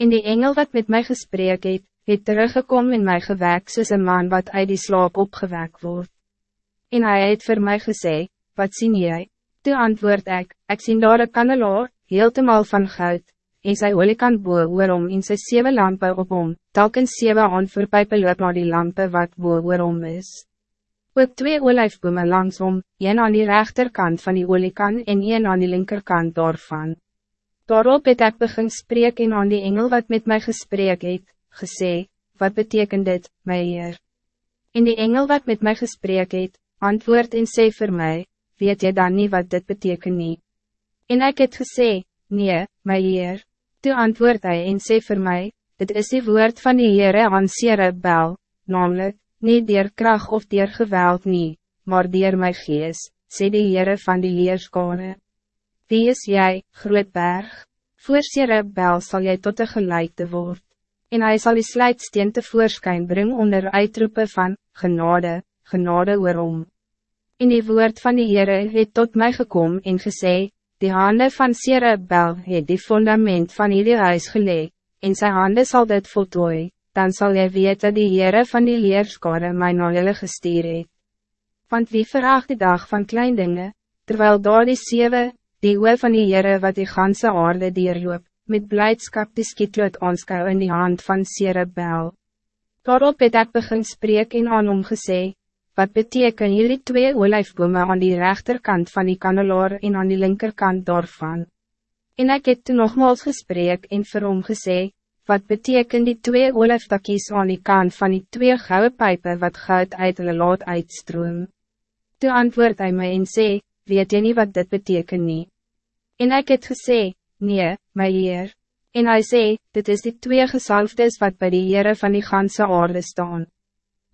En die engel wat met mij gesprek het, het teruggekom in my gewek soos een man wat uit die slaap opgewek wordt. En hij het voor mij gesê, wat zie jij? Toe antwoord ik, ik zie daar een kandelaar, heeltemal van goud, en sy olikant boe oorom en sy sewe lampe op hom, telkens sewe aan voorpijpe loop na die lampe wat boe oorom is. Ook twee olijfbome langs hom, een aan die rechterkant van die olikant en een aan die linkerkant daarvan. Daarop het ek begin spreek en aan die engel wat met mij gesprek het, gesê, wat betekent dit, my Heer? En die engel wat met mij gesprek het, antwoord en sê vir my, weet jy dan niet wat dit betekent nie? En ek het gesê, nee, my Heer, toe antwoord hy en sê vir my, dit is die woord van die Heere aan Sere Bel, namelijk, niet dier kracht of dier geweld nie, maar dier my gees, sê die Heere van die Leerskare. Wie is jij, groot berg? Voor Sere Bel sal jy tot een gelijkte word, en hij zal die slijtsteen tevoorschijn brengen onder uitroepen van, genade, genade oorom. In die woord van die Heere het tot mij gekomen en gesê, die handen van Sere Bel het die fundament van die huis geleg, en sy handen zal dit voltooi, dan zal jy weet dat die Heere van die leerskare my na julle gestuur het. Want wie veracht die dag van klein dingen, terwijl daar die sewe, die oor van die Heere wat die ganse aarde dierloop, met blijdschap die skietloot aanskou in die hand van Sere Bel. Daarop het ek begin spreek en aan hom gesê, wat beteken jullie twee olijfbome aan die rechterkant van die kandelaar en aan die linkerkant daarvan? En ek het toen nogmaals gesprek en vir hom gesê, wat beteken die twee olijftakkies aan die kant van die twee gouden pijpen wat goud uit hulle laat uitstroom? Toe antwoord hij mij en sê, weet jy nie wat dit beteken nie? En ek het gesê, nee, my heer. En hij sê, dit is die twee gesalfdes wat bij die Heere van die ganse aarde staan.